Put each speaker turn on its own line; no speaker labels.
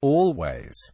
always.